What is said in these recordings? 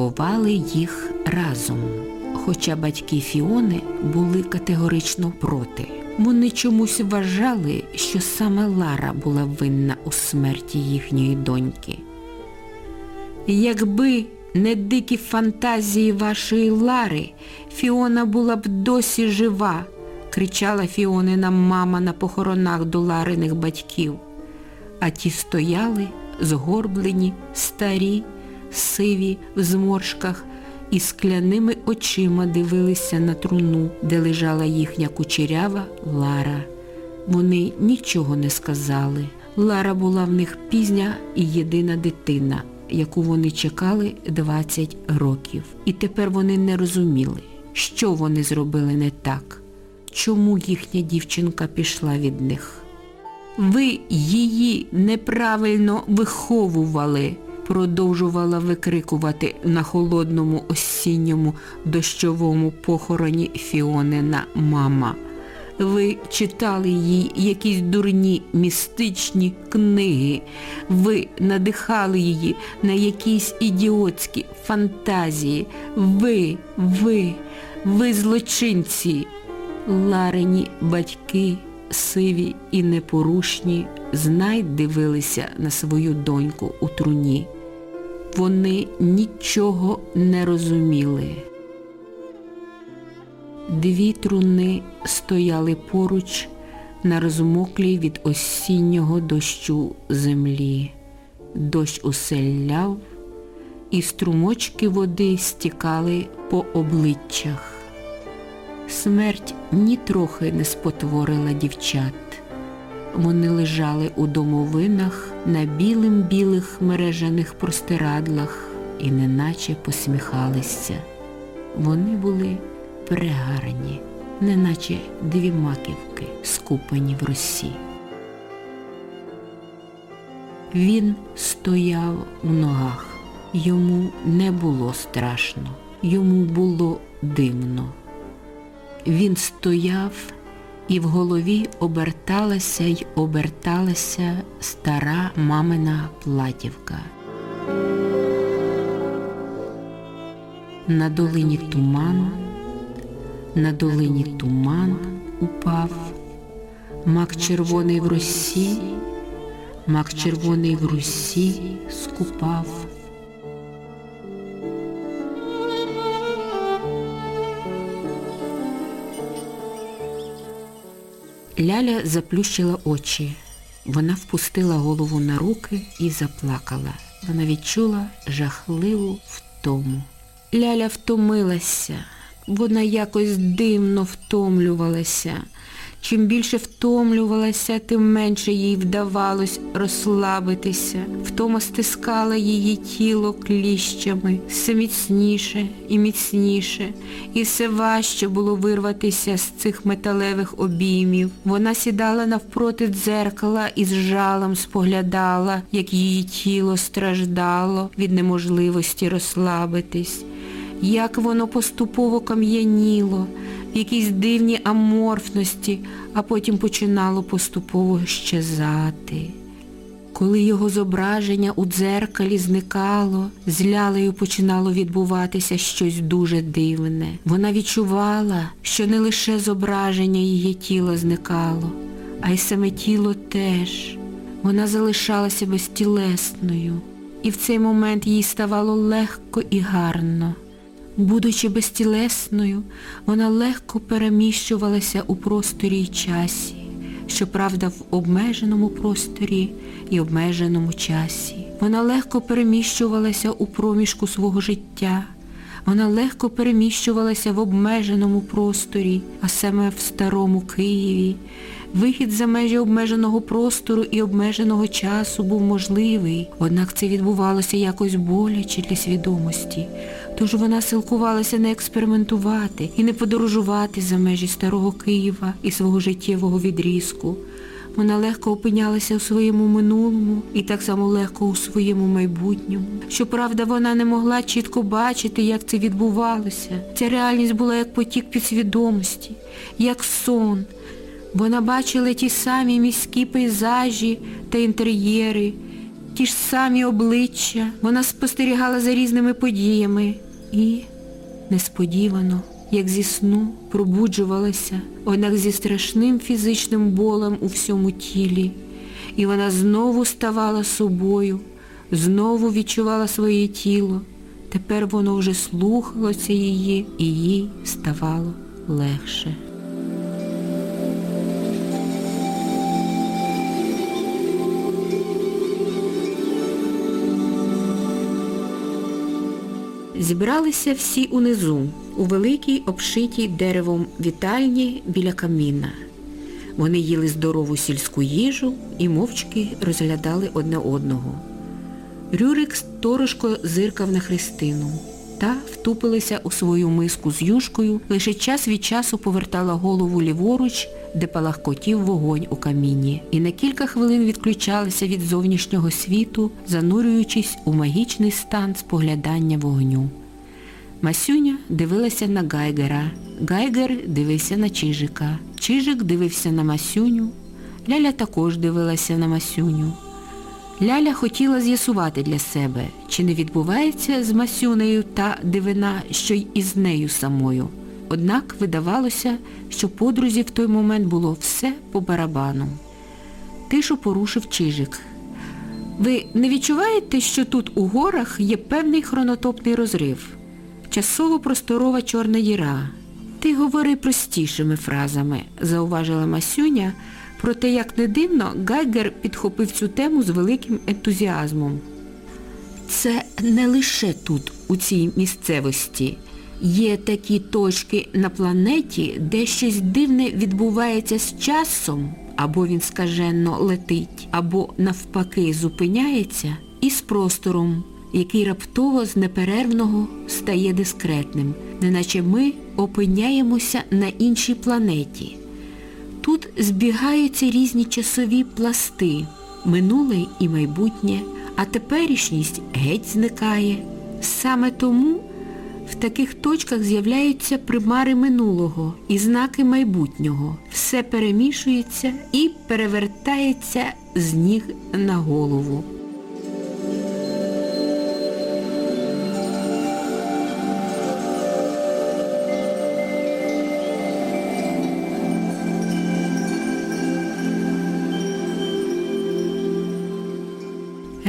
ховали їх разом. Хоча батьки Фіони були категорично проти. Вони чомусь вважали, що саме Лара була винна у смерті їхньої доньки. Якби не дикі фантазії вашої Лари, Фіона була б досі жива, кричала Фіонина мама на похоронах до Лариних батьків. А ті стояли, згорблені, старі, сиві в зморшках і скляними очима дивилися на труну, де лежала їхня кучерява Лара. Вони нічого не сказали. Лара була в них пізня і єдина дитина, яку вони чекали 20 років. І тепер вони не розуміли, що вони зробили не так, чому їхня дівчинка пішла від них. Ви її неправильно виховували, продовжувала викрикувати на холодному осінньому дощовому похороні Фіонина мама. Ви читали їй якісь дурні містичні книги. Ви надихали її на якісь ідіотські фантазії. Ви, ви, ви злочинці. Ларині батьки, сиві і непорушні, знай дивилися на свою доньку у труні. Вони нічого не розуміли. Дві труни стояли поруч на розмоклій від осіннього дощу землі. Дощ уселяв, і струмочки води стікали по обличчях. Смерть нітрохи не спотворила дівчат. Вони лежали у домовинах на білим-білих мережаних простирадлах і неначе посміхалися. Вони були прегарні, неначе дві маківки, скупані в росі. Він стояв у ногах. Йому не було страшно, йому було дивно. Він стояв і в голові оберталася й оберталася стара мамина платівка. На долині туман, на долині туман упав, мак червоний в росі, мак червоний в русі скупав. Ляля заплющила очі. Вона впустила голову на руки і заплакала. Вона відчула жахливу втому. Ляля втомилася, вона якось дивно втомлювалася. Чим більше втомлювалася, тим менше їй вдавалось розслабитися. Втома стискала її тіло кліщами, все міцніше і міцніше, і все важче було вирватися з цих металевих обіймів. Вона сідала навпроти дзеркала і з жалем споглядала, як її тіло страждало від неможливості розслабитись, як воно поступово кам'яніло, в якійсь дивній аморфності, а потім починало поступово щезати. Коли його зображення у дзеркалі зникало, з лялею починало відбуватися щось дуже дивне. Вона відчувала, що не лише зображення її тіла зникало, а й саме тіло теж. Вона залишалася безтілесною, і в цей момент їй ставало легко і гарно. Будучи безтілесною, вона легко переміщувалася у просторі й часі, щоправда, в обмеженому просторі і обмеженому часі. Вона легко переміщувалася у проміжку свого життя. Вона легко переміщувалася в обмеженому просторі, а саме в старому Києві. Вихід за межі обмеженого простору і обмеженого часу був можливий, однак це відбувалося якось боляче для свідомості. Тож вона силкувалася не експериментувати і не подорожувати за межі старого Києва і свого життєвого відрізку. Вона легко опинялася у своєму минулому і так само легко у своєму майбутньому. Щоправда, вона не могла чітко бачити, як це відбувалося. Ця реальність була як потік підсвідомості, як сон. Вона бачила ті самі міські пейзажі та інтер'єри, ті ж самі обличчя, вона спостерігала за різними подіями і несподівано, як зі сну, пробуджувалася, однак зі страшним фізичним болем у всьому тілі. І вона знову ставала собою, знову відчувала своє тіло. Тепер воно вже слухалося її, і їй ставало легше. Зібралися всі унизу, у великій обшитій деревом вітальні біля каміна. Вони їли здорову сільську їжу і мовчки розглядали одне одного. Рюрик сторожко зиркав на Христину. Та втупилася у свою миску з юшкою, лише час від часу повертала голову ліворуч, де палахкотів вогонь у каміні, і на кілька хвилин відключалася від зовнішнього світу, занурюючись у магічний стан споглядання вогню. Масюня дивилася на Гайгера, Гайгер дивився на Чижика, Чижик дивився на Масюню, Ляля також дивилася на Масюню. Ляля хотіла з'ясувати для себе, чи не відбувається з Масюнею та дивина, що й із нею самою. Однак видавалося, що подрузі в той момент було все по барабану. Тишу порушив Чижик. Ви не відчуваєте, що тут у горах є певний хронотопний розрив? Часово-просторова чорна діра. Ти говори простішими фразами, зауважила Масюня, проте, як не дивно, Гайгер підхопив цю тему з великим ентузіазмом. Це не лише тут, у цій місцевості. Є такі точки на планеті, де щось дивне відбувається з часом, або він скаженно летить, або навпаки зупиняється, і з простором, який раптово з неперервного стає дискретним, неначе ми опиняємося на іншій планеті. Тут збігаються різні часові пласти, минуле і майбутнє, а теперішність геть зникає. Саме тому в таких точках з'являються примари минулого і знаки майбутнього. Все перемішується і перевертається з ніг на голову.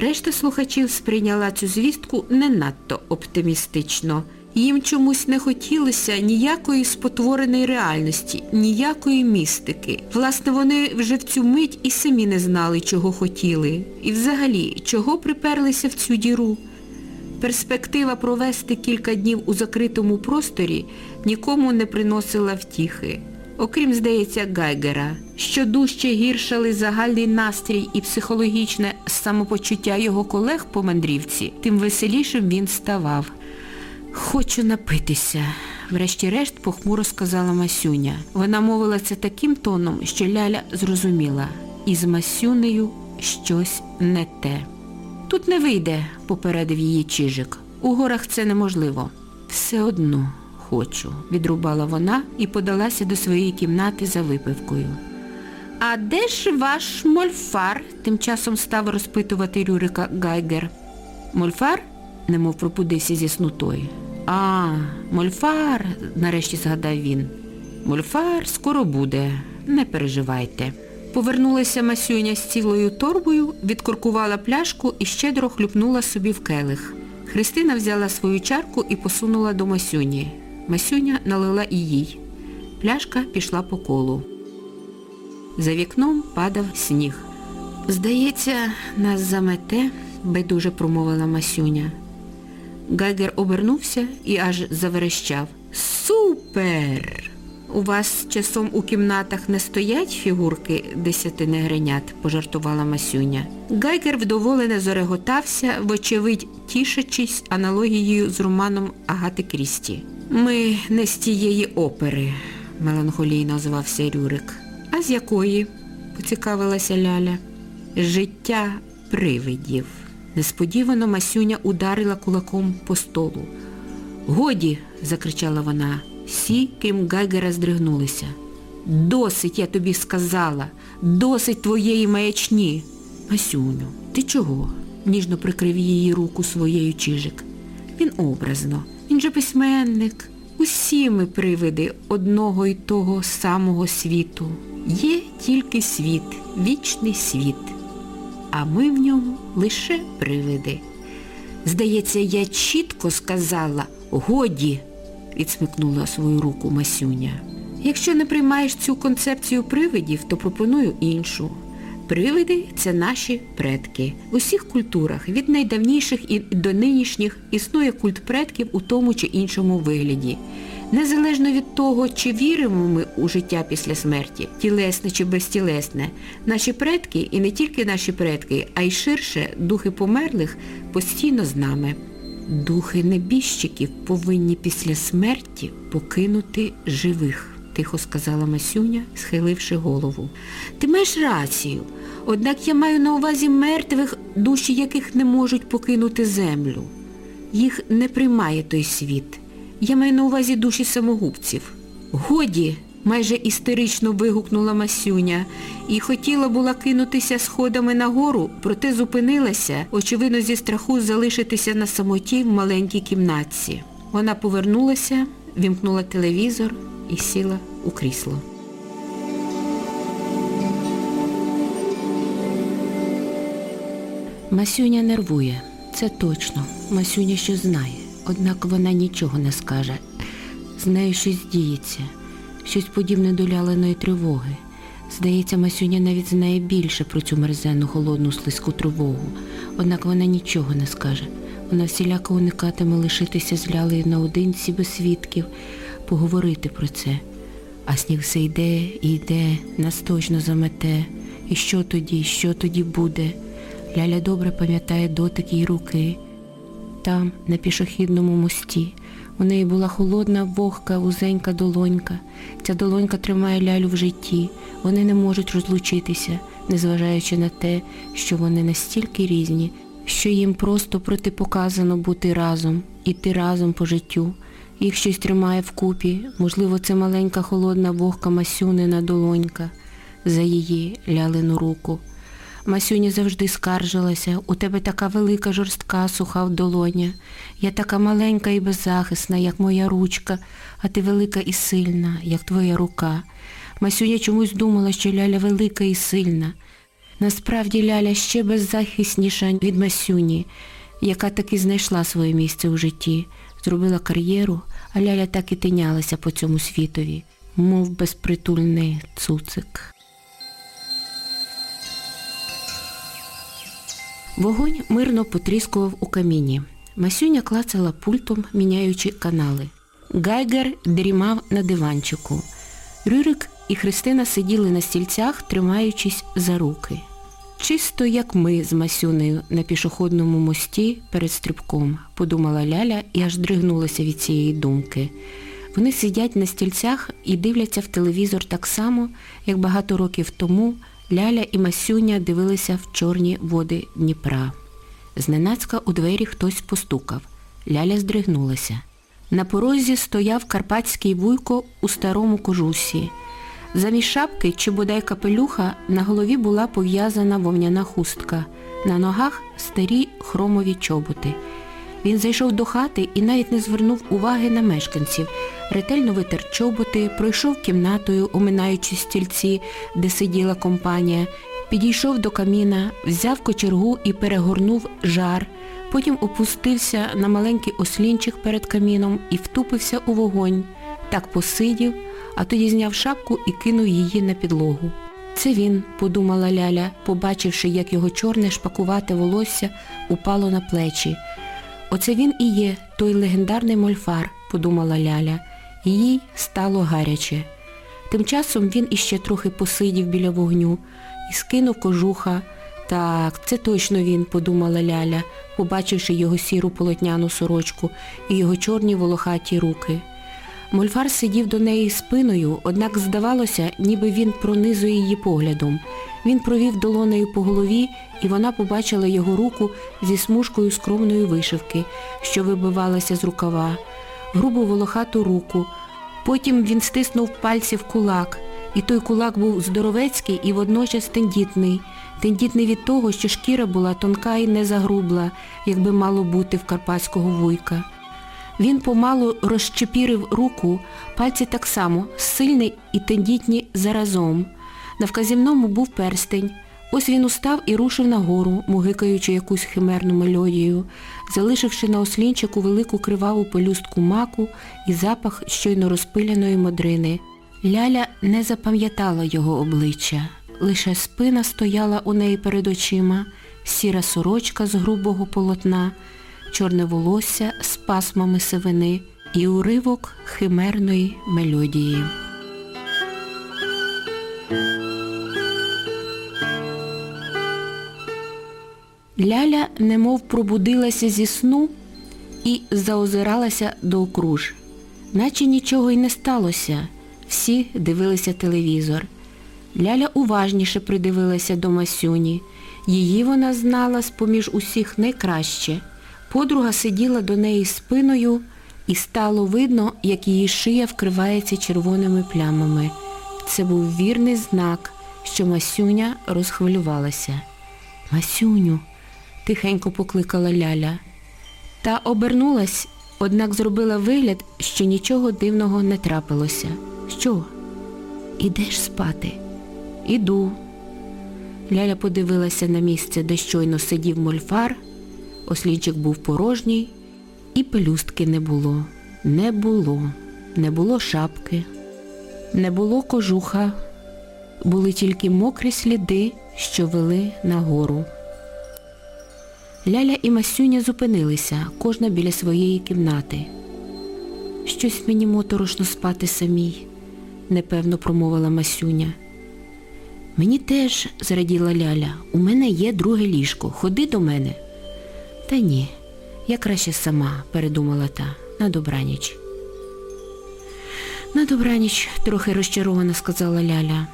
Решта слухачів сприйняла цю звістку не надто оптимістично. Їм чомусь не хотілося ніякої спотвореної реальності, ніякої містики. Власне, вони вже в цю мить і самі не знали, чого хотіли. І взагалі, чого приперлися в цю діру. Перспектива провести кілька днів у закритому просторі нікому не приносила втіхи. Окрім, здається, Гайгера, що дужче гіршали загальний настрій і психологічне самопочуття його колег по мандрівці, тим веселішим він ставав. Хочу напитися, врешті-решт похмуро сказала Масюня. Вона мовила це таким тоном, що Ляля зрозуміла. І з Масюнею щось не те. Тут не вийде, попередив її Чижик. У горах це неможливо. Все одно хочу, відрубала вона і подалася до своєї кімнати за випивкою. А де ж ваш мольфар? тим часом став розпитувати Рюрика Гайгер. Мольфар? немов пропудився зі снутої. А, мольфар, нарешті згадав він. Мольфар скоро буде, не переживайте. Повернулася Масюня з цілою торбою, відкоркувала пляшку і щедро хлюпнула собі в келих. Христина взяла свою чарку і посунула до Масюні. Масюня налила і їй. Пляшка пішла по колу. За вікном падав сніг. Здається, нас замете, байдуже промовила Масюня. Гайгер обернувся і аж заверещав. Супер! У вас часом у кімнатах не стоять фігурки десяти негренят, пожартувала Масюня. Гайгер вдоволено зореготався, вочевидь тішачись аналогією з романом Агати Крісті. Ми не з тієї опери, меланхолійно озвався Рюрик. А з якої? поцікавилася Ляля. Життя привидів. Несподівано Масюня ударила кулаком по столу. Годі, закричала вона. Всі, крім Гайгера, здригнулися. Досить, я тобі сказала, досить твоєї маячні. Масюню, ти чого? ніжно прикрив її руку своєю чижик. Він образно, він же письменник. Усі ми привиди одного і того самого світу. Є тільки світ, вічний світ, а ми в ньому лише привиди. Здається, я чітко сказала годі, відсмикнула свою руку Масюня. Якщо не приймаєш цю концепцію привидів, то пропоную іншу. Привиди це наші предки. У всіх культурах, від найдавніших і до нинішніх, існує культ предків у тому чи іншому вигляді. Незалежно від того, чи віримо ми у життя після смерті, тілесне чи безтілесне, наші предки, і не тільки наші предки, а й ширше духи померлих постійно з нами. Духи небіжчиків повинні після смерті покинути живих тихо сказала Масюня, схиливши голову. Ти маєш рацію, однак я маю на увазі мертвих, душі яких не можуть покинути землю. Їх не приймає той світ. Я маю на увазі душі самогубців. Годі, майже істерично вигукнула Масюня і хотіла була кинутися сходами нагору, проте зупинилася, очевидно, зі страху залишитися на самоті в маленькій кімнатці. Вона повернулася, вімкнула телевізор і сіла у крісло. Масюня нервує, це точно. Масюня щось знає, однак вона нічого не скаже. З нею щось діється, щось подібне до ляленої тривоги. Здається, Масюня навіть знає більше про цю мерзенну холодну слизьку тривогу, однак вона нічого не скаже. Вона всіляко уникатиме лишитися з лялею наодинці без свідків, поговорити про це. А сніг все йде і йде, нас точно замете. І що тоді, що тоді буде? Ляля добре пам'ятає дотик її руки. Там, на пішохідному мості, у неї була холодна, вогка, вузенька долонька. Ця долонька тримає лялю в житті. Вони не можуть розлучитися, незважаючи на те, що вони настільки різні, що їм просто протипоказано бути разом, іти разом по життю. Їх щось тримає вкупі, можливо, це маленька холодна вогка Масюнина долонька за її лялину руку. Масюня завжди скаржилася, у тебе така велика жорстка суха в долоня. Я така маленька і беззахисна, як моя ручка, а ти велика і сильна, як твоя рука. Масюня чомусь думала, що ляля велика і сильна. Насправді ляля ще беззахисніша від Масюні, яка таки знайшла своє місце у житті, зробила кар'єру, а ляля так і тинялася по цьому світові, мов безпритульний цуцик. Вогонь мирно потріскував у каміні. Масюня клацала пультом, міняючи канали. Гайгер дрімав на диванчику. Рюрик і Христина сиділи на стільцях, тримаючись за руки. Чисто як ми з Масюнею на пішохідному мості перед стрибком, подумала Ляля і аж здригнулася від цієї думки. Вони сидять на стільцях і дивляться в телевізор так само, як багато років тому Ляля і Масюня дивилися в чорні води Дніпра. Зненацька у двері хтось постукав. Ляля здригнулася. На порозі стояв карпатський вуйко у старому кожусі. Замість шапки чи бодай капелюха на голові була пов'язана вовняна хустка, на ногах старі хромові чоботи. Він зайшов до хати і навіть не звернув уваги на мешканців. Ретельно витер чоботи, пройшов кімнатою, оминаючи стільці, де сиділа компанія, підійшов до каміна, взяв кочергу і перегорнув жар. Потім опустився на маленький ослінчик перед каміном і втупився у вогонь. Так посидів, а тоді зняв шапку і кинув її на підлогу. Це він, подумала Ляля, побачивши, як його чорне шпакувате волосся упало на плечі. Оце він і є, той легендарний мольфар, подумала Ляля. Їй стало гаряче. Тим часом він іще трохи посидів біля вогню і скинув кожуха. Так, це точно він, подумала Ляля, побачивши його сіру полотняну сорочку і його чорні волохаті руки. Мольфар сидів до неї спиною, однак здавалося, ніби він пронизує її поглядом. Він провів долонею по голові, і вона побачила його руку зі смужкою скромної вишивки, що вибивалася з рукава, грубу волохату руку. Потім він стиснув пальці в кулак, і той кулак був здоровецький і водночас тендітний. тендітний від того, що шкіра була тонка і не загрубла, як би мало бути в карпатського вуйка. Він помалу розчепірив руку, пальці так само, сильні і тендітні заразом. На вказівному був перстень. Ось він устав і рушив нагору, мугикаючи якусь химерну мелодію, залишивши на ослінчику велику криваву пелюстку маку і запах щойно розпиляної модрини. Ляля не запам'ятала його обличчя. Лише спина стояла у неї перед очима, сіра сорочка з грубого полотна, чорне волосся з пасмами сивини і уривок химерної мелодії. Ляля немов пробудилася зі сну і заозиралася довкруж. Наче нічого й не сталося. Всі дивилися телевізор. Ляля уважніше придивилася до Масюні. Її вона знала з-поміж усіх найкраще. Подруга сиділа до неї спиною і стало видно, як її шия вкривається червоними плямами. Це був вірний знак, що Масюня розхвилювалася. Масюню, тихенько покликала Ляля. Та обернулась, однак зробила вигляд, що нічого дивного не трапилося. Що? Ідеш спати? Іду. Ляля подивилася на місце, де щойно сидів мольфар, ослінчик був порожній, і пелюстки не було. Не було. Не було шапки, не було кожуха, були тільки мокрі сліди, що вели нагору. Ляля і Масюня зупинилися, кожна біля своєї кімнати. Щось мені моторошно спати самій, непевно промовила Масюня. Мені теж, зраділа Ляля, у мене є друге ліжко. Ходи до мене. Та ні, я краще сама, передумала та, на добраніч. На добраніч, трохи розчаровано сказала Ляля.